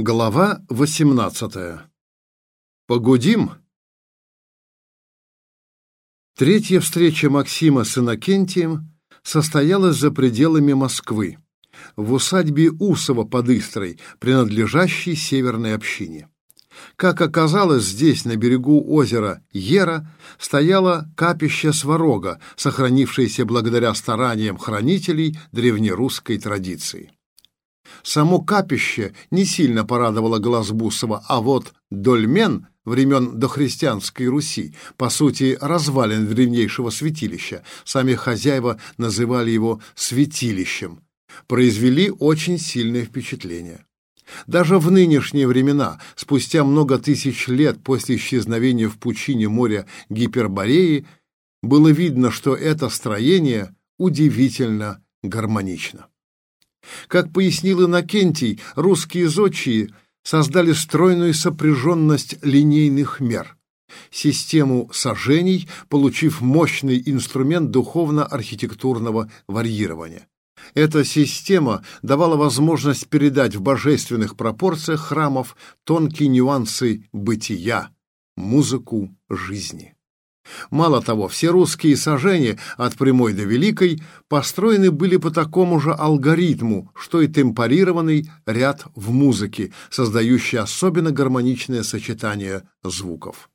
Глава 18. Погудим. Третья встреча Максима с Иннокентием состоялась за пределами Москвы, в усадьбе Усова под Истрой, принадлежащей северной общине. Как оказалось, здесь, на берегу озера Ера, стояло капище Сварога, сохранившееся благодаря стараниям хранителей древнерусской традиции. Само капище не сильно порадовало Глазбусова, а вот дольмен времен дохристианской Руси, по сути, развалин древнейшего святилища, сами хозяева называли его святилищем, произвели очень сильное впечатление. Даже в нынешние времена, спустя много тысяч лет после исчезновения в пучине моря Гипербореи, было видно, что это строение удивительно гармонично. Как пояснил Иннокентий, русские зодчие создали стройную сопряженность линейных мер, систему сажений, получив мощный инструмент духовно-архитектурного варьирования. Эта система давала возможность передать в божественных пропорциях храмов тонкие нюансы бытия, музыку жизни. Мало того, все русские сажения от прямой до великой построены были по такому же алгоритму, что и темпорированный ряд в музыке, создающий особенно гармоничное сочетание звуков.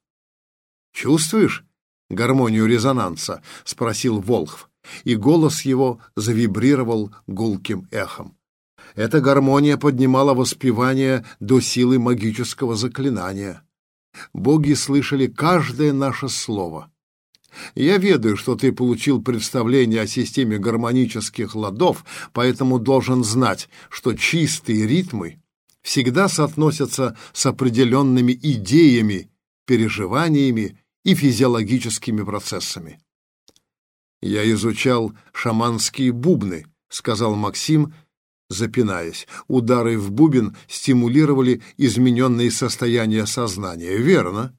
«Чувствуешь гармонию резонанса?» — спросил Волхв, и голос его завибрировал гулким эхом. Эта гармония поднимала воспевание до силы магического заклинания. Боги слышали каждое наше слово. Я ведаю, что ты получил представление о системе гармонических ладов, поэтому должен знать, что чистые ритмы всегда соотносятся с определенными идеями, переживаниями и физиологическими процессами. «Я изучал шаманские бубны», — сказал Максим, запинаясь. Удары в бубен стимулировали измененные состояния сознания. Верно.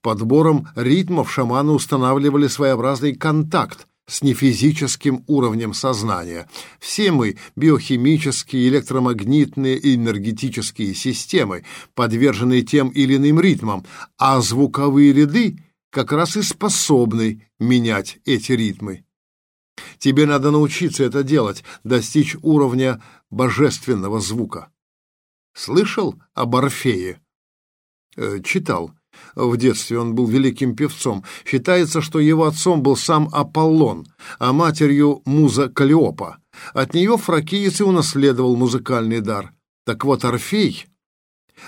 Подбором ритмов шаманы устанавливали своеобразный контакт с нефизическим уровнем сознания. Все мы — биохимические, электромагнитные и энергетические системы, подвержены тем или иным ритмам, а звуковые ряды как раз и способны менять эти ритмы. Тебе надо научиться это делать, достичь уровня божественного звука. Слышал об Орфее? Э, читал. В детстве он был великим певцом. Считается, что его отцом был сам Аполлон, а матерью муза Калиопа. От нее фракиец и унаследовал музыкальный дар. Так вот, Орфей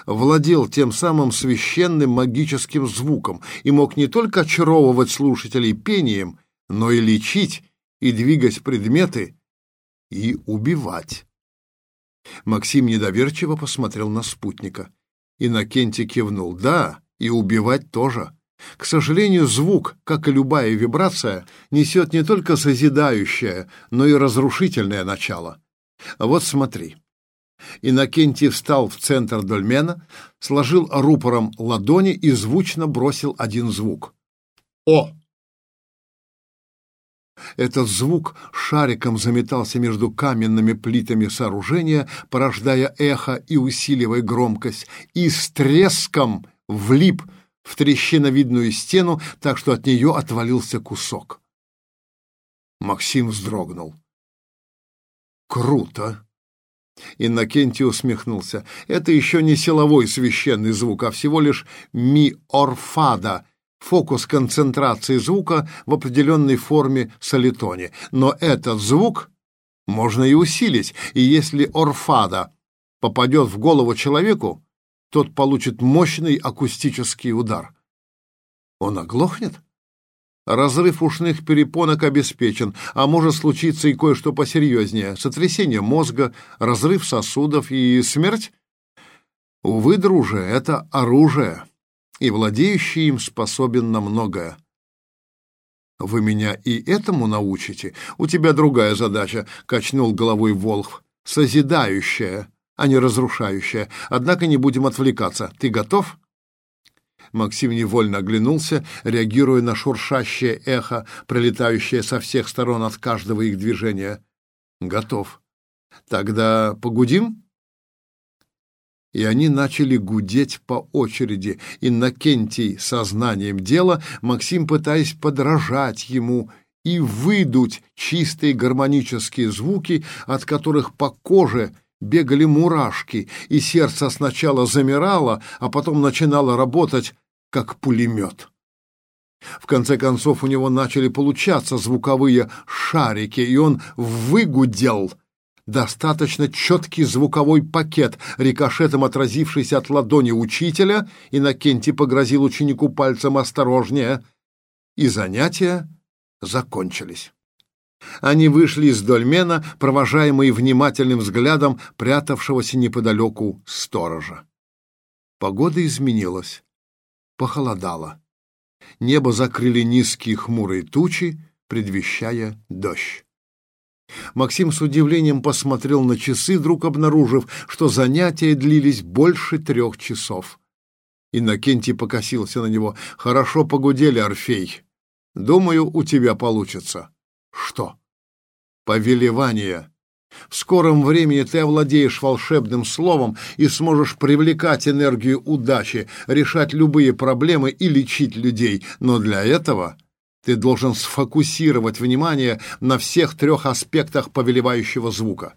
владел тем самым священным магическим звуком и мог не только очаровывать слушателей пением, но и лечить и двигать предметы и убивать. Максим недоверчиво посмотрел на спутника. Иннокентий кивнул. «Да, и убивать тоже. К сожалению, звук, как и любая вибрация, несет не только созидающее, но и разрушительное начало. Вот смотри». Иннокентий встал в центр дольмена, сложил рупором ладони и звучно бросил один звук. «О!» Этот звук шариком заметался между каменными плитами сооружения, порождая эхо и усиливая громкость, и с треском влип в трещиновидную стену, так что от нее отвалился кусок. Максим вздрогнул. «Круто!» Иннокентий усмехнулся. «Это еще не силовой священный звук, а всего лишь ми-орфада, фокус концентрации звука в определенной форме солитоне. Но этот звук можно и усилить, и если орфада попадет в голову человеку, тот получит мощный акустический удар. Он оглохнет? Разрыв ушных перепонок обеспечен, а может случиться и кое-что посерьезнее. Сотрясение мозга, разрыв сосудов и смерть? Увы, друже, это оружие и владеющий им способен на многое. «Вы меня и этому научите? У тебя другая задача», — качнул головой Волхв. «Созидающая, а не разрушающая. Однако не будем отвлекаться. Ты готов?» Максим невольно оглянулся, реагируя на шуршащее эхо, пролетающее со всех сторон от каждого их движения. «Готов. Тогда погудим?» И они начали гудеть по очереди. Иннокентий сознанием дела, Максим пытаясь подражать ему и выдуть чистые гармонические звуки, от которых по коже бегали мурашки, и сердце сначала замирало, а потом начинало работать, как пулемет. В конце концов у него начали получаться звуковые шарики, и он выгудел — достаточно четкий звуковой пакет, рикошетом отразившийся от ладони учителя, Иннокентий погрозил ученику пальцем осторожнее, и занятия закончились. Они вышли из дольмена, провожаемые внимательным взглядом прятавшегося неподалеку сторожа. Погода изменилась, похолодало. Небо закрыли низкие хмурые тучи, предвещая дождь. Максим с удивлением посмотрел на часы, вдруг обнаружив, что занятия длились больше трех часов. Иннокентий покосился на него. «Хорошо погудели, Орфей. Думаю, у тебя получится». «Что?» «Повелевание. В скором времени ты овладеешь волшебным словом и сможешь привлекать энергию удачи, решать любые проблемы и лечить людей. Но для этого ты должен сфокусировать внимание на всех трех аспектах повелевающего звука.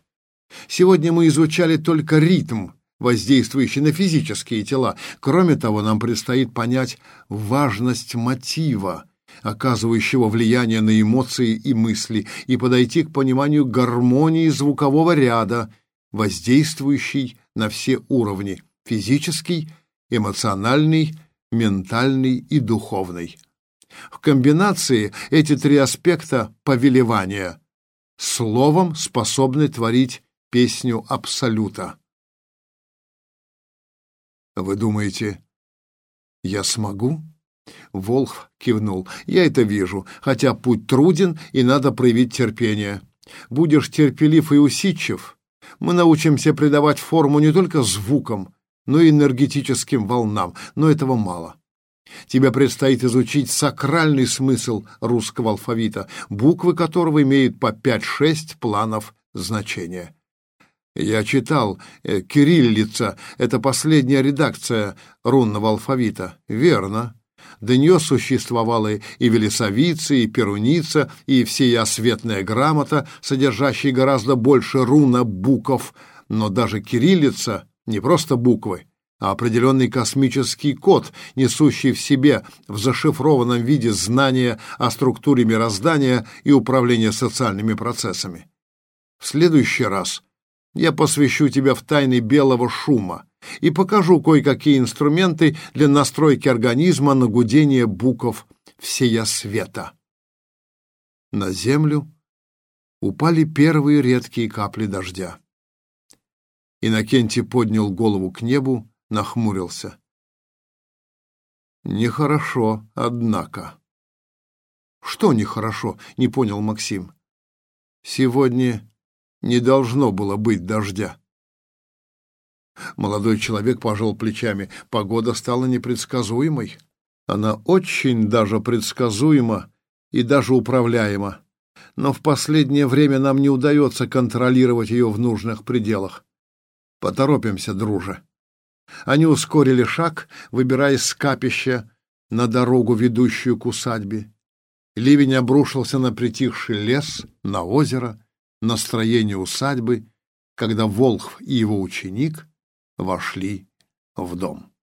Сегодня мы изучали только ритм, воздействующий на физические тела. Кроме того, нам предстоит понять важность мотива, оказывающего влияние на эмоции и мысли, и подойти к пониманию гармонии звукового ряда, воздействующей на все уровни – физический, эмоциональный, ментальный и духовный. В комбинации эти три аспекта повелевания словом способны творить песню Абсолюта. «Вы думаете, я смогу?» Волх кивнул. «Я это вижу, хотя путь труден, и надо проявить терпение. Будешь терпелив и усидчив, мы научимся придавать форму не только звукам, но и энергетическим волнам, но этого мало. Тебе предстоит изучить сакральный смысл русского алфавита, буквы которого имеют по 5-6 планов значения. Я читал, э, кириллица — это последняя редакция рунного алфавита. Верно. До нее существовала и велесовица, и перуница, и всеосветная грамота, содержащая гораздо больше руна букв, но даже кириллица — не просто буквы, а определенный космический код, несущий в себе в зашифрованном виде знания о структуре мироздания и управления социальными процессами. В следующий раз я посвящу тебя в тайны белого шума и покажу кое-какие инструменты для настройки организма на гудение букв всея света. На землю упали первые редкие капли дождя. Иннокентий поднял голову к небу, нахмурился. Нехорошо, однако. Что нехорошо, не понял Максим. Сегодня не должно было быть дождя. Молодой человек пожал плечами. Погода стала непредсказуемой. Она очень даже предсказуема и даже управляема. Но в последнее время нам не удается контролировать ее в нужных пределах. Поторопимся, друже. Они ускорили шаг, выбираясь с капища на дорогу, ведущую к усадьбе. Ливень обрушился на притихший лес, на озеро, на строение усадьбы, когда Волхв и его ученик вошли в дом.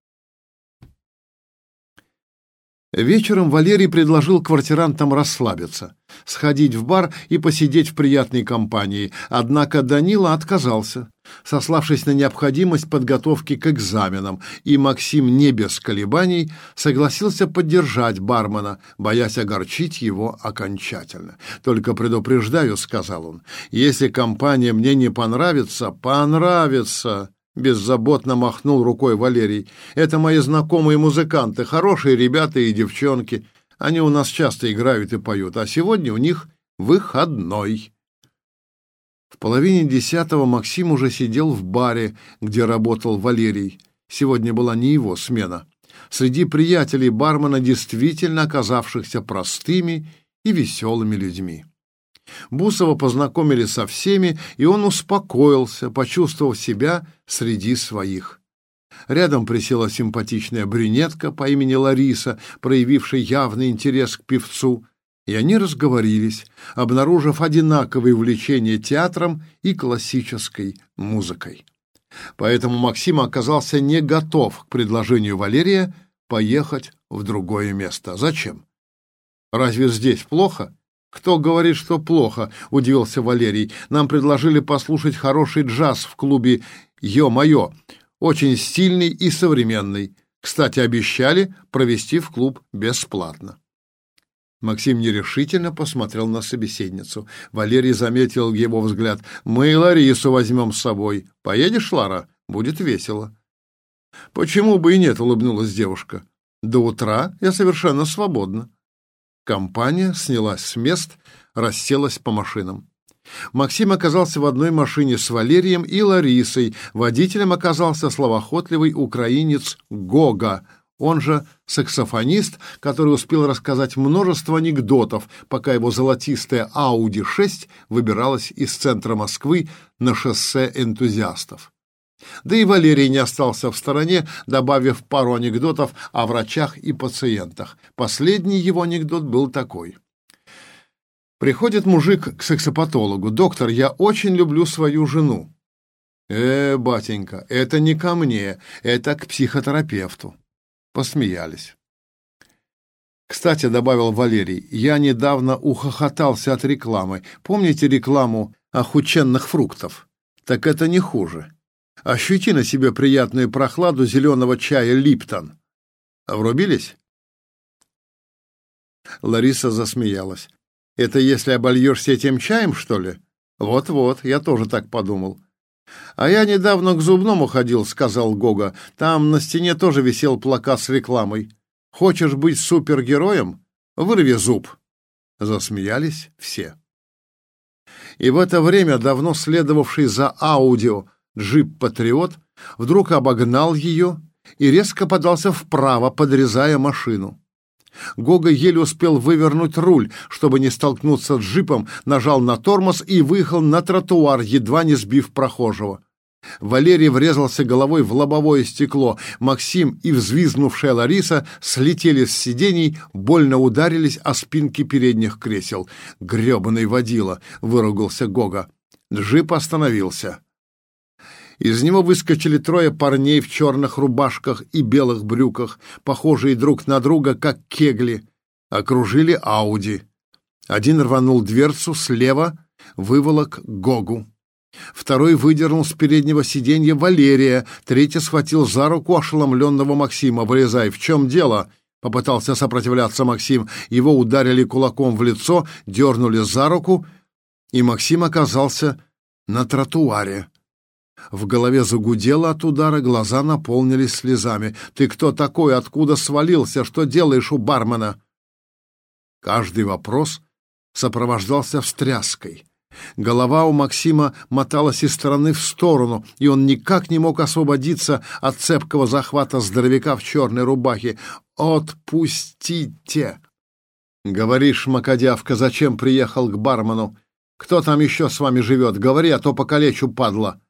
Вечером Валерий предложил квартирантам расслабиться, сходить в бар и посидеть в приятной компании, однако Данила отказался, сославшись на необходимость подготовки к экзаменам, и Максим не без колебаний согласился поддержать бармена, боясь огорчить его окончательно. «Только предупреждаю», — сказал он, — «если компания мне не понравится, понравится». Беззаботно махнул рукой Валерий. «Это мои знакомые музыканты, хорошие ребята и девчонки. Они у нас часто играют и поют, а сегодня у них выходной». В половине десятого Максим уже сидел в баре, где работал Валерий. Сегодня была не его смена. Среди приятелей бармена, действительно оказавшихся простыми и веселыми людьми. Бусова познакомили со всеми, и он успокоился, почувствовав себя среди своих. Рядом присела симпатичная брюнетка по имени Лариса, проявившая явный интерес к певцу, и они разговорились, обнаружив одинаковое увлечение театром и классической музыкой. Поэтому Максим оказался не готов к предложению Валерия поехать в другое место. Зачем? Разве здесь плохо? Кто говорит, что плохо? Удивился Валерий. Нам предложили послушать хороший джаз в клубе «Ё-моё». Очень стильный и современный. Кстати, обещали провести в клуб бесплатно. Максим нерешительно посмотрел на собеседницу. Валерий заметил его взгляд. «Мы и Ларису возьмем с собой. Поедешь, Лара? Будет весело». «Почему бы и нет?» — улыбнулась девушка. «До утра я совершенно свободна». Компания снялась с мест, расселась по машинам. Максим оказался в одной машине с Валерием и Ларисой. Водителем оказался словоохотливый украинец Гога, он же саксофонист, который успел рассказать множество анекдотов, пока его золотистая Audi 6 выбиралась из центра Москвы на шоссе энтузиастов. Да и Валерий не остался в стороне, добавив пару анекдотов о врачах и пациентах. Последний его анекдот был такой. Приходит мужик к сексопатологу. «Доктор, я очень люблю свою жену». «Э, батенька, это не ко мне, это к психотерапевту». Посмеялись. «Кстати», — добавил Валерий, — «я недавно ухохотался от рекламы. Помните рекламу охученных фруктов? Так это не хуже. Ощути на себе приятную прохладу зеленого чая «Липтон». Врубились?» Лариса засмеялась. «Это если обольешься этим чаем, что ли?» «Вот-вот, я тоже так подумал. «А я недавно к зубному ходил», — сказал Гога. «Там на стене тоже висел плакат с рекламой. Хочешь быть супергероем? Вырви зуб». Засмеялись все. И в это время давно следовавший за аудио джип «Патриот» вдруг обогнал ее и резко подался вправо, подрезая машину. Гога еле успел вывернуть руль, чтобы не столкнуться с джипом, нажал на тормоз и выехал на тротуар, едва не сбив прохожего. Валерий врезался головой в лобовое стекло. Максим и взвизгнувшая Лариса слетели с сидений, больно ударились о спинки передних кресел. «Гребаный водила!» — выругался Гога. Джип остановился. Из него выскочили трое парней в черных рубашках и белых брюках, похожие друг на друга, как кегли. Окружили Ауди. Один рванул дверцу слева, выволок Гогу. Второй выдернул с переднего сиденья Валерия, третий схватил за руку ошеломленного Максима. «Вылезай, в чем дело?» — попытался сопротивляться Максим. Его ударили кулаком в лицо, дернули за руку, и Максим оказался на тротуаре. В голове загудело от удара, глаза наполнились слезами. «Ты кто такой? Откуда свалился? Что делаешь у бармена?» Каждый вопрос сопровождался встряской. Голова у Максима моталась из стороны в сторону, и он никак не мог освободиться от цепкого захвата здоровяка в черной рубахе. «Отпустите!» «Говоришь, Макодявка, зачем приехал к бармену? Кто там еще с вами живет? Говори, а то покалечу, падла!»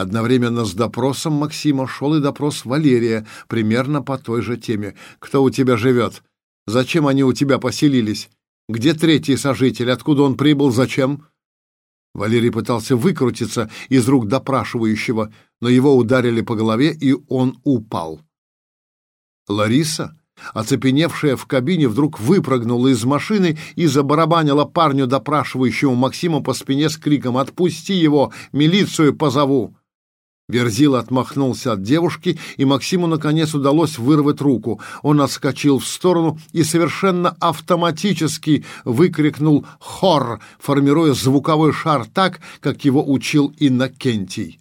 Одновременно с допросом Максима шел и допрос Валерия, примерно по той же теме. «Кто у тебя живет? Зачем они у тебя поселились? Где третий сожитель? Откуда он прибыл? Зачем?» Валерий пытался выкрутиться из рук допрашивающего, но его ударили по голове, и он упал. Лариса, оцепеневшая в кабине, вдруг выпрыгнула из машины и забарабанила парню, допрашивающему Максима по спине с криком «Отпусти его! Милицию позову!» Верзил отмахнулся от девушки, и Максиму наконец удалось вырвать руку. Он отскочил в сторону и совершенно автоматически выкрикнул «Хор!», формируя звуковой шар так, как его учил Иннокентий.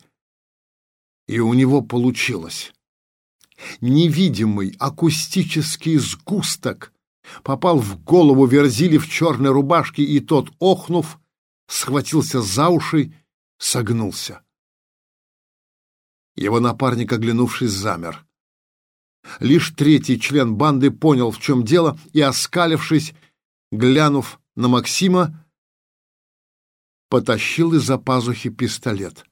И у него получилось. Невидимый акустический сгусток попал в голову Верзили в черной рубашке, и тот, охнув, схватился за уши, согнулся. Его напарник, оглянувшись, замер. Лишь третий член банды понял, в чем дело, и, оскалившись, глянув на Максима, потащил из-за пазухи пистолет.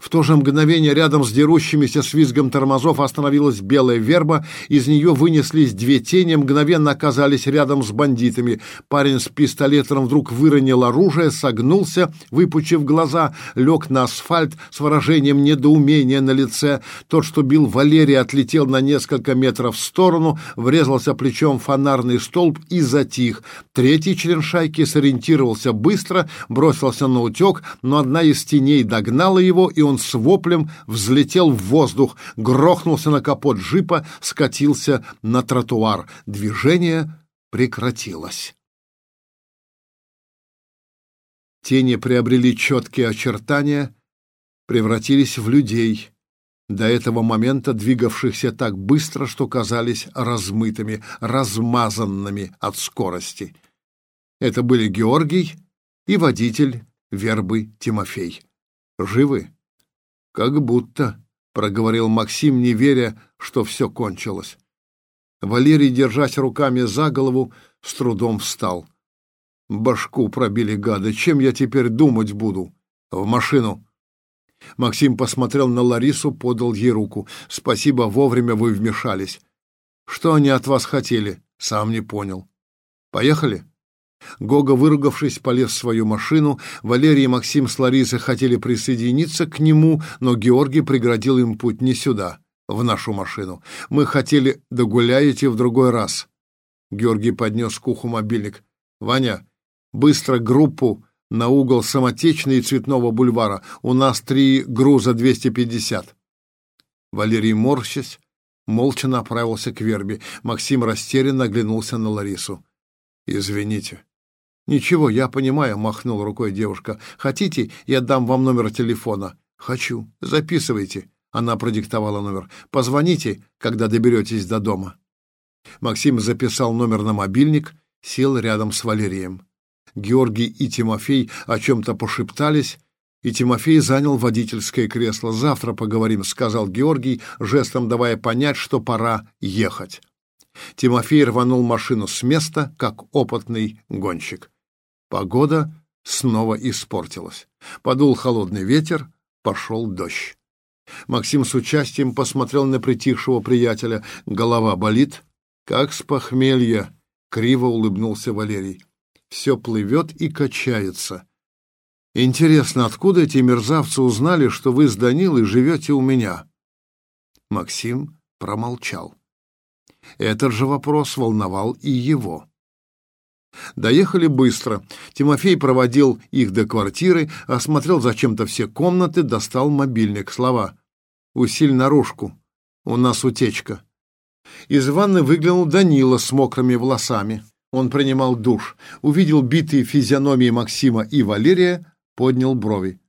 В то же мгновение рядом с дерущимися с визгом тормозов остановилась белая верба, из нее вынеслись две тени, мгновенно оказались рядом с бандитами. Парень с пистолетом вдруг выронил оружие, согнулся, выпучив глаза, лег на асфальт с выражением недоумения на лице. Тот, что бил Валерия, отлетел на несколько метров в сторону, врезался плечом в фонарный столб и затих. Третий член шайки сориентировался быстро, бросился на утек, но одна из теней догнала его, и он с воплем взлетел в воздух, грохнулся на капот джипа, скатился на тротуар. Движение прекратилось. Тени приобрели четкие очертания, превратились в людей, до этого момента двигавшихся так быстро, что казались размытыми, размазанными от скорости. Это были Георгий и водитель вербы Тимофей. Живы? «Как будто», — проговорил Максим, не веря, что все кончилось. Валерий, держась руками за голову, с трудом встал. «Башку пробили гады. Чем я теперь думать буду? В машину!» Максим посмотрел на Ларису, подал ей руку. «Спасибо, вовремя вы вмешались. Что они от вас хотели? Сам не понял. Поехали?» Гога, выругавшись, полез в свою машину. Валерий и Максим с Ларисой хотели присоединиться к нему, но Георгий преградил им путь не сюда, в нашу машину. Мы хотели догуляете в другой раз. Георгий поднес к уху мобильник. «Ваня, быстро группу на угол Самотечной и Цветного бульвара. У нас три груза 250». Валерий, морщась, молча направился к вербе. Максим растерянно оглянулся на Ларису. «Извините». «Ничего, я понимаю», — махнул рукой девушка. «Хотите, я дам вам номер телефона?» «Хочу. Записывайте». Она продиктовала номер. «Позвоните, когда доберетесь до дома». Максим записал номер на мобильник, сел рядом с Валерием. Георгий и Тимофей о чем-то пошептались, и Тимофей занял водительское кресло. «Завтра поговорим», — сказал Георгий, жестом давая понять, что пора ехать. Тимофей рванул машину с места, как опытный гонщик. Погода снова испортилась. Подул холодный ветер, пошел дождь. Максим с участием посмотрел на притихшего приятеля. Голова болит, как с похмелья. Криво улыбнулся Валерий. Все плывет и качается. Интересно, откуда эти мерзавцы узнали, что вы с Данилой живете у меня? Максим промолчал. Этот же вопрос волновал и его. Доехали быстро. Тимофей проводил их до квартиры, осмотрел зачем-то все комнаты, достал мобильник. Слова «Усиль наружку, у нас утечка». Из ванны выглянул Данила с мокрыми волосами. Он принимал душ, увидел битые физиономии Максима и Валерия, поднял брови.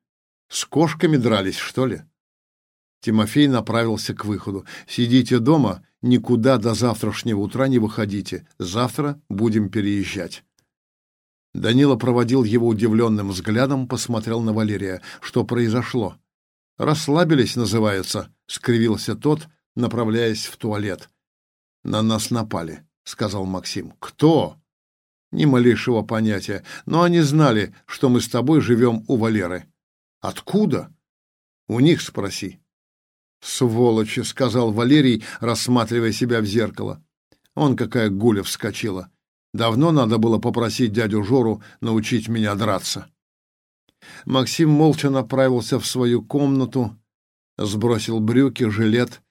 «С кошками дрались, что ли?» Тимофей направился к выходу. «Сидите дома никуда до завтрашнего утра не выходите. Завтра будем переезжать». Данила проводил его удивленным взглядом, посмотрел на Валерия. «Что произошло?» «Расслабились, называется», — скривился тот, направляясь в туалет. «На нас напали», — сказал Максим. «Кто?» «Ни малейшего понятия, но они знали, что мы с тобой живем у Валеры». «Откуда?» «У них спроси». «Сволочи!» — сказал Валерий, рассматривая себя в зеркало. Он какая гуля вскочила. Давно надо было попросить дядю Жору научить меня драться. Максим молча направился в свою комнату, сбросил брюки, жилет,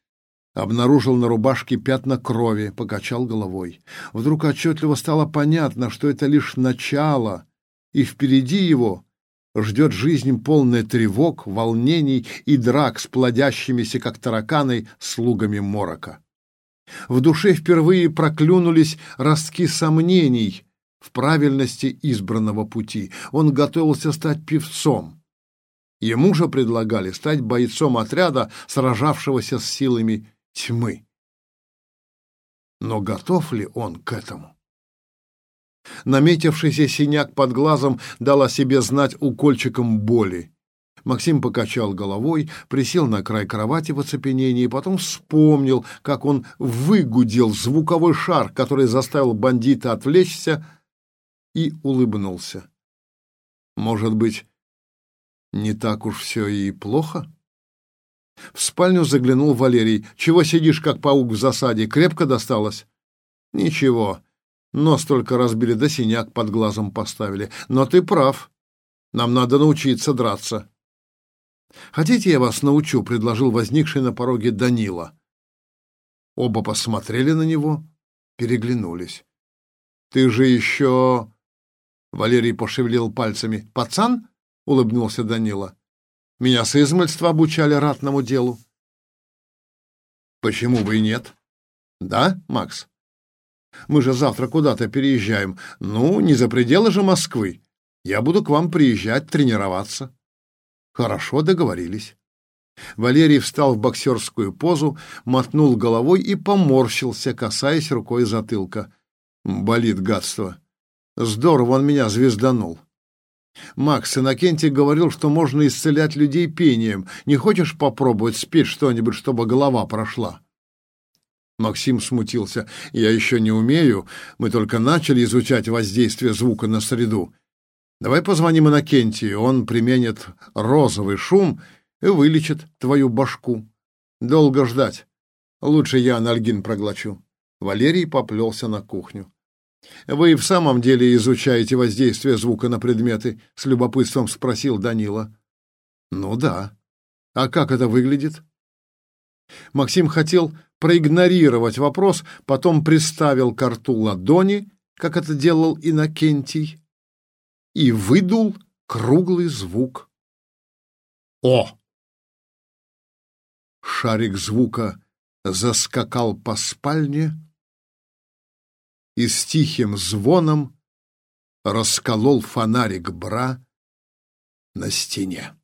обнаружил на рубашке пятна крови, покачал головой. Вдруг отчетливо стало понятно, что это лишь начало, и впереди его ждет жизнь полная тревог, волнений и драк с плодящимися, как тараканы, слугами морока. В душе впервые проклюнулись ростки сомнений в правильности избранного пути. Он готовился стать певцом. Ему же предлагали стать бойцом отряда, сражавшегося с силами тьмы. Но готов ли он к этому? Наметившийся синяк под глазом дал о себе знать укольчиком боли. Максим покачал головой, присел на край кровати в оцепенении, потом вспомнил, как он выгудел звуковой шар, который заставил бандита отвлечься, и улыбнулся. Может быть, Не так уж все и плохо. В спальню заглянул Валерий. «Чего сидишь, как паук в засаде? Крепко досталось?» «Ничего. Нос только разбили, да синяк под глазом поставили. Но ты прав. Нам надо научиться драться». «Хотите, я вас научу?» — предложил возникший на пороге Данила. Оба посмотрели на него, переглянулись. «Ты же еще...» — Валерий пошевелил пальцами. «Пацан?» — улыбнулся Данила. Меня с измальства обучали ратному делу. Почему бы и нет? Да, Макс? Мы же завтра куда-то переезжаем. Ну, не за пределы же Москвы. Я буду к вам приезжать, тренироваться. Хорошо, договорились. Валерий встал в боксерскую позу, мотнул головой и поморщился, касаясь рукой затылка. Болит гадство. Здорово он меня звезданул. Макс Иннокентий говорил, что можно исцелять людей пением. Не хочешь попробовать спеть что-нибудь, чтобы голова прошла? Максим смутился. Я еще не умею. Мы только начали изучать воздействие звука на среду. Давай позвоним Иннокентию. Он применит розовый шум и вылечит твою башку. Долго ждать. Лучше я анальгин проглочу. Валерий поплелся на кухню. «Вы в самом деле изучаете воздействие звука на предметы?» — с любопытством спросил Данила. «Ну да. А как это выглядит?» Максим хотел проигнорировать вопрос, потом приставил к рту ладони, как это делал Иннокентий, и выдул круглый звук. «О!» Шарик звука заскакал по спальне, и с тихим звоном расколол фонарик бра на стене.